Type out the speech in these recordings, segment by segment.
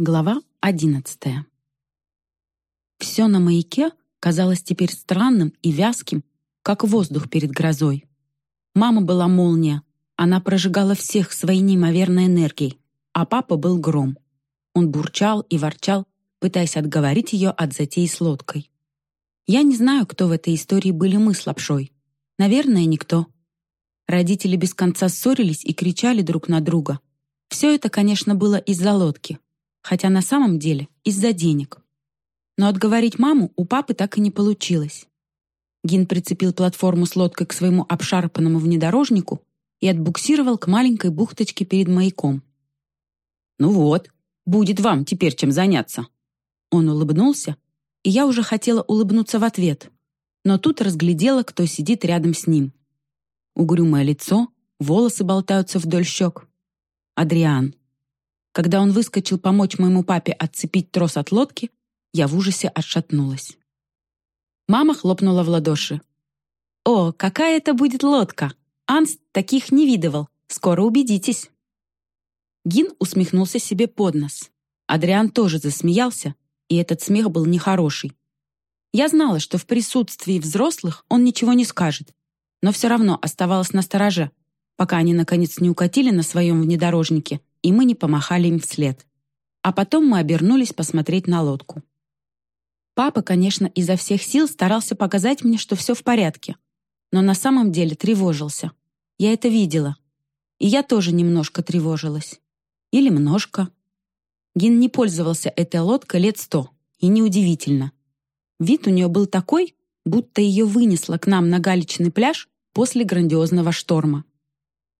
Глава одиннадцатая. Все на маяке казалось теперь странным и вязким, как воздух перед грозой. Мама была молния, она прожигала всех своей неимоверной энергией, а папа был гром. Он бурчал и ворчал, пытаясь отговорить ее от затеи с лодкой. Я не знаю, кто в этой истории были мы с лапшой. Наверное, никто. Родители без конца ссорились и кричали друг на друга. Все это, конечно, было из-за лодки — хотя на самом деле из-за денег. Но отговорить маму у папы так и не получилось. Гин прицепил платформу с лодкой к своему обшарпанному внедорожнику и отбуксировал к маленькой бухточке перед маяком. «Ну вот, будет вам теперь чем заняться». Он улыбнулся, и я уже хотела улыбнуться в ответ, но тут разглядела, кто сидит рядом с ним. Угрюмое лицо, волосы болтаются вдоль щек. Адриан. Когда он выскочил помочь моему папе отцепить трос от лодки, я в ужасе отшатнулась. Мама хлопнула в ладоши. «О, какая это будет лодка! Анс таких не видывал. Скоро убедитесь!» Гин усмехнулся себе под нос. Адриан тоже засмеялся, и этот смех был нехороший. Я знала, что в присутствии взрослых он ничего не скажет, но все равно оставалась на стороже, пока они, наконец, не укатили на своем внедорожнике и мы не помахали им вслед. А потом мы обернулись посмотреть на лодку. Папа, конечно, изо всех сил старался показать мне, что все в порядке, но на самом деле тревожился. Я это видела. И я тоже немножко тревожилась. Или множко. Гин не пользовался этой лодкой лет сто, и неудивительно. Вид у нее был такой, будто ее вынесло к нам на галечный пляж после грандиозного шторма.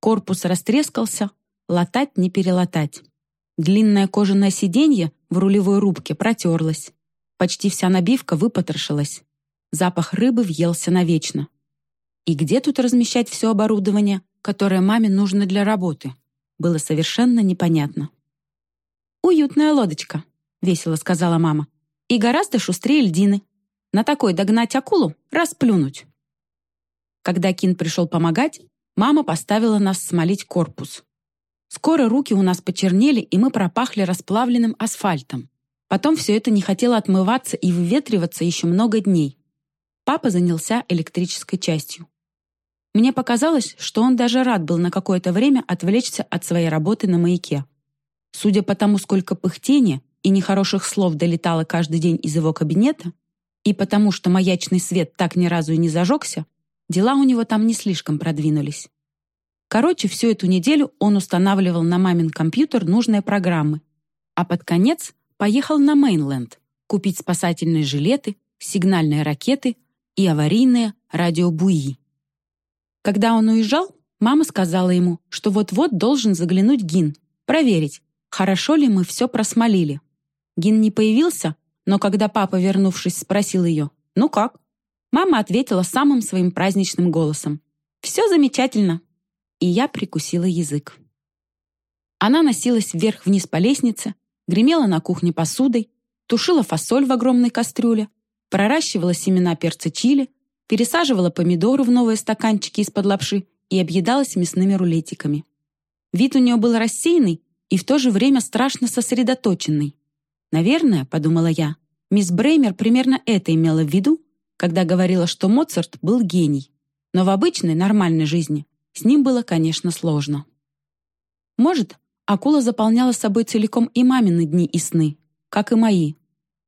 Корпус растрескался, Латать не перелатать. Длинное кожаное сиденье в рулевой рубке протерлось. Почти вся набивка выпотрошилась. Запах рыбы въелся навечно. И где тут размещать все оборудование, которое маме нужно для работы? Было совершенно непонятно. «Уютная лодочка», — весело сказала мама. «И гораздо шустрее льдины. На такой догнать акулу — расплюнуть». Когда Кин пришел помогать, мама поставила нас смолить корпус. Скоро руки у нас почернели, и мы пропахли расплавленным асфальтом. Потом все это не хотело отмываться и выветриваться еще много дней. Папа занялся электрической частью. Мне показалось, что он даже рад был на какое-то время отвлечься от своей работы на маяке. Судя по тому, сколько пыхтения и нехороших слов долетало каждый день из его кабинета, и потому что маячный свет так ни разу и не зажегся, дела у него там не слишком продвинулись. Короче, всю эту неделю он устанавливал на мамин компьютер нужные программы, а под конец поехал на Мейнленд купить спасательные жилеты, сигнальные ракеты и аварийные радиобуи. Когда он уезжал, мама сказала ему, что вот-вот должен заглянуть Гин, проверить, хорошо ли мы все просмолили. Гин не появился, но когда папа, вернувшись, спросил ее «Ну как?», мама ответила самым своим праздничным голосом «Все замечательно, и я прикусила язык. Она носилась вверх-вниз по лестнице, гремела на кухне посудой, тушила фасоль в огромной кастрюле, проращивала семена перца чили, пересаживала помидоры в новые стаканчики из-под лапши и объедалась мясными рулетиками. Вид у нее был рассеянный и в то же время страшно сосредоточенный. «Наверное, — подумала я, — мисс Бреймер примерно это имела в виду, когда говорила, что Моцарт был гений. Но в обычной, нормальной жизни с ним было, конечно, сложно. Может, акула заполняла собой целиком и мамины дни и сны, как и мои.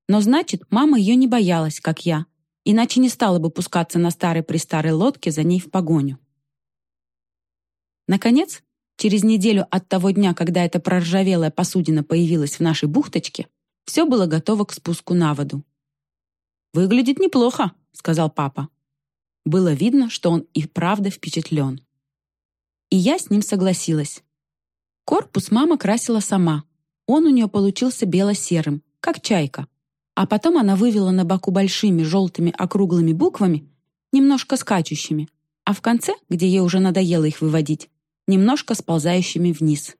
Но значит, мама ее не боялась, как я, иначе не стала бы пускаться на старой-престарой лодке за ней в погоню. Наконец, через неделю от того дня, когда эта проржавелая посудина появилась в нашей бухточке, все было готово к спуску на воду. «Выглядит неплохо», — сказал папа. Было видно, что он и правда впечатлен и я с ним согласилась. Корпус мама красила сама. Он у нее получился бело-серым, как чайка. А потом она вывела на боку большими желтыми округлыми буквами, немножко скачущими, а в конце, где ей уже надоело их выводить, немножко сползающими вниз.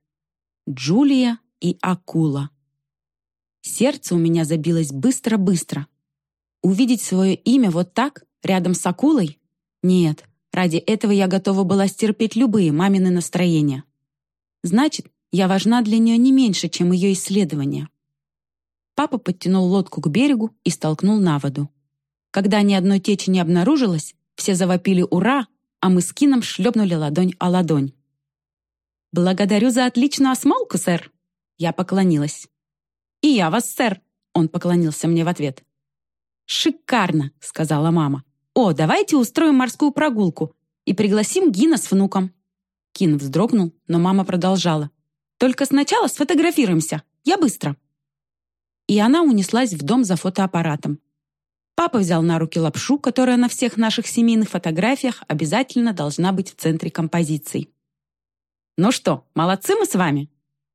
Джулия и акула. Сердце у меня забилось быстро-быстро. Увидеть свое имя вот так, рядом с акулой? Нет, Ради этого я готова была стерпеть любые мамины настроения. Значит, я важна для нее не меньше, чем ее исследования. Папа подтянул лодку к берегу и столкнул на воду. Когда ни одной течи не обнаружилось, все завопили «Ура!», а мы с Кином шлепнули ладонь о ладонь. «Благодарю за отличную осмолку, сэр!» Я поклонилась. «И я вас, сэр!» Он поклонился мне в ответ. «Шикарно!» — сказала мама. «О, давайте устроим морскую прогулку и пригласим Гина с внуком». Кин вздрогнул, но мама продолжала. «Только сначала сфотографируемся. Я быстро». И она унеслась в дом за фотоаппаратом. Папа взял на руки лапшу, которая на всех наших семейных фотографиях обязательно должна быть в центре композиции. «Ну что, молодцы мы с вами?»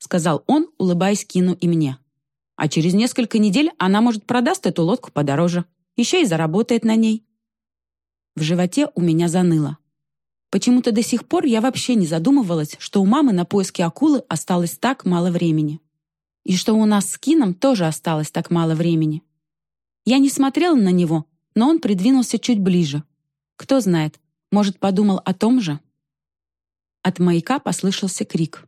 сказал он, улыбаясь Кину и мне. «А через несколько недель она, может, продаст эту лодку подороже. Еще и заработает на ней». В животе у меня заныло. Почему-то до сих пор я вообще не задумывалась, что у мамы на поиски акулы осталось так мало времени. И что у нас с Кином тоже осталось так мало времени. Я не смотрела на него, но он придвинулся чуть ближе. Кто знает, может, подумал о том же? От маяка послышался крик.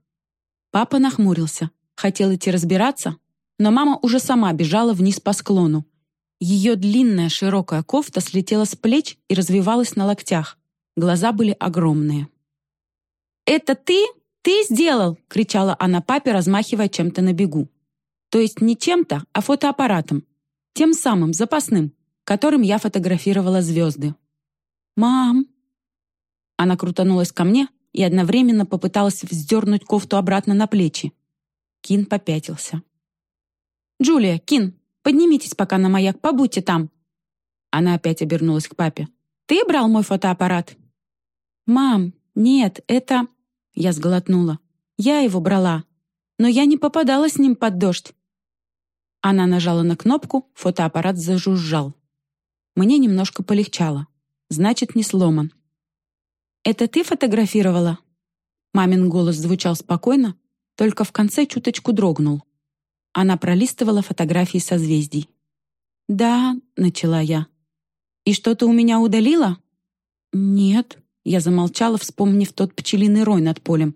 Папа нахмурился, хотел идти разбираться, но мама уже сама бежала вниз по склону. Ее длинная широкая кофта слетела с плеч и развивалась на локтях. Глаза были огромные. «Это ты? Ты сделал!» — кричала она папе, размахивая чем-то на бегу. То есть не чем-то, а фотоаппаратом. Тем самым, запасным, которым я фотографировала звезды. «Мам!» Она крутанулась ко мне и одновременно попыталась вздернуть кофту обратно на плечи. Кин попятился. «Джулия, Кин, поднимитесь пока на маяк, побудьте там!» Она опять обернулась к папе. «Ты брал мой фотоаппарат?» «Мам, нет, это...» Я сглотнула. «Я его брала, но я не попадала с ним под дождь». Она нажала на кнопку, фотоаппарат зажужжал. Мне немножко полегчало. Значит, не сломан. «Это ты фотографировала?» Мамин голос звучал спокойно, только в конце чуточку дрогнул. Она пролистывала фотографии созвездий. «Да», — начала я. «И что-то у меня удалило?» «Нет», я замолчала, вспомнив тот пчелиный рой над полем.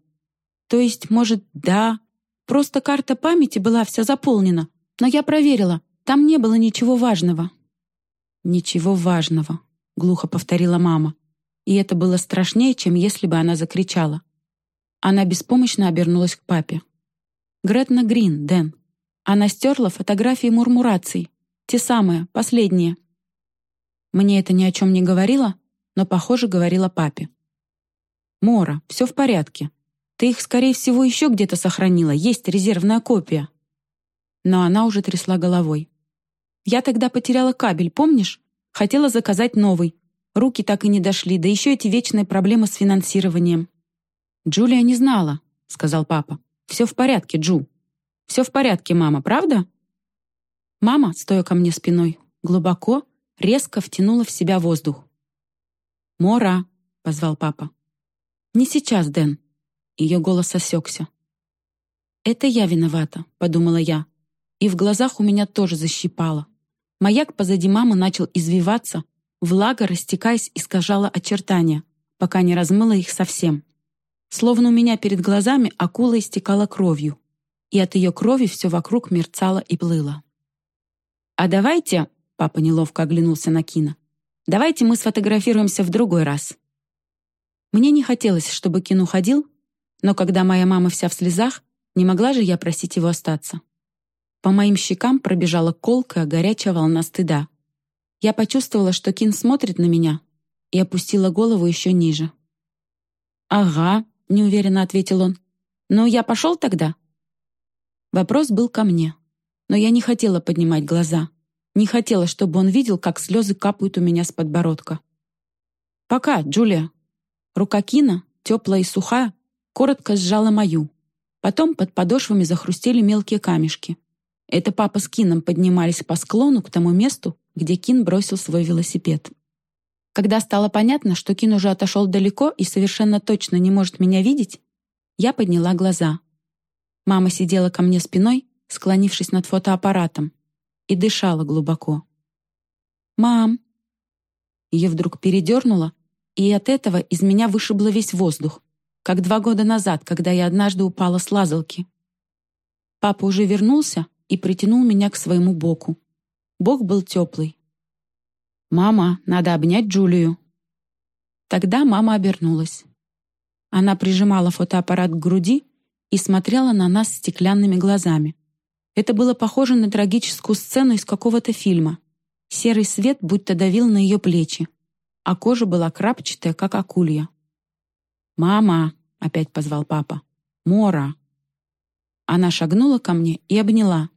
То есть, может, да, просто карта памяти была вся заполнена, но я проверила, там не было ничего важного. «Ничего важного», — глухо повторила мама. И это было страшнее, чем если бы она закричала. Она беспомощно обернулась к папе. «Гретна Грин, Дэн. Она стерла фотографии мурмураций. Те самые, последние». Мне это ни о чем не говорило, но, похоже, говорила папе. «Мора, все в порядке. Ты их, скорее всего, еще где-то сохранила. Есть резервная копия». Но она уже трясла головой. «Я тогда потеряла кабель, помнишь? Хотела заказать новый. Руки так и не дошли, да еще эти вечные проблемы с финансированием». «Джулия не знала», — сказал папа. «Все в порядке, Джу. Все в порядке, мама, правда?» Мама, стоя ко мне спиной, глубоко, резко втянула в себя воздух. «Мора!» — позвал папа. «Не сейчас, Дэн». Ее голос осекся. «Это я виновата», — подумала я. И в глазах у меня тоже защипало. Маяк позади мамы начал извиваться, влага, растекаясь, искажала очертания, пока не размыла их совсем. Словно у меня перед глазами акула истекала кровью, и от ее крови все вокруг мерцало и плыло. «А давайте...» — папа неловко оглянулся на Кина. Давайте мы сфотографируемся в другой раз». Мне не хотелось, чтобы Кин уходил, но когда моя мама вся в слезах, не могла же я просить его остаться. По моим щекам пробежала колкая, горячая волна стыда. Я почувствовала, что Кин смотрит на меня, и опустила голову еще ниже. «Ага», — неуверенно ответил он. «Ну, я пошел тогда?» Вопрос был ко мне, но я не хотела поднимать глаза. Не хотела, чтобы он видел, как слезы капают у меня с подбородка. «Пока, Джулия». Рука Кина, теплая и сухая, коротко сжала мою. Потом под подошвами захрустели мелкие камешки. Это папа с Кином поднимались по склону к тому месту, где Кин бросил свой велосипед. Когда стало понятно, что Кин уже отошел далеко и совершенно точно не может меня видеть, я подняла глаза. Мама сидела ко мне спиной, склонившись над фотоаппаратом и дышала глубоко. «Мам!» Ее вдруг передернуло, и от этого из меня вышибло весь воздух, как два года назад, когда я однажды упала с лазалки. Папа уже вернулся, и притянул меня к своему боку. Бок был теплый. «Мама, надо обнять Джулию». Тогда мама обернулась. Она прижимала фотоаппарат к груди и смотрела на нас стеклянными глазами. Это было похоже на трагическую сцену из какого-то фильма. Серый свет будто давил на ее плечи, а кожа была крапчатая, как акулья. «Мама!» — опять позвал папа. «Мора!» Она шагнула ко мне и обняла.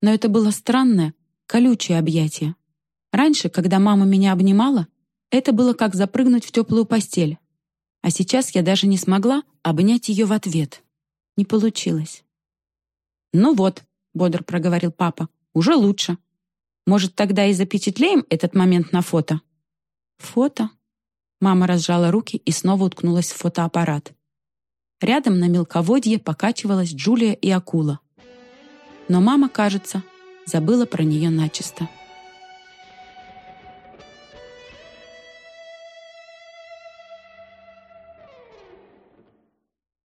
Но это было странное, колючее объятие. Раньше, когда мама меня обнимала, это было как запрыгнуть в теплую постель. А сейчас я даже не смогла обнять ее в ответ. Не получилось. «Ну вот», — бодро проговорил папа, — «уже лучше. Может, тогда и запечатлеем этот момент на фото?» «Фото?» Мама разжала руки и снова уткнулась в фотоаппарат. Рядом на мелководье покачивалась Джулия и акула. Но мама, кажется, забыла про нее начисто.